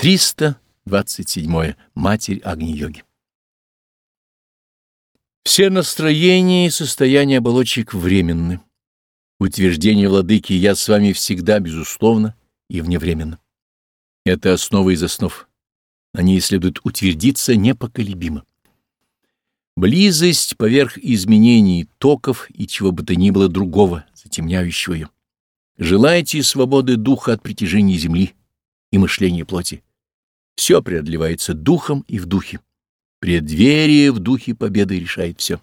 327. Матерь Агни-йоги. Все настроения и состояния оболочек временны. Утверждение владыки «я с вами всегда, безусловно и вневременно». Это основа из основ. На ней следует утвердиться непоколебимо. Близость поверх изменений токов и чего бы то ни было другого, затемняющего ее. Желайте свободы духа от притяжения земли и мышления плоти. Все преодолевается духом и в духе. Преддверие в духе победы решает все.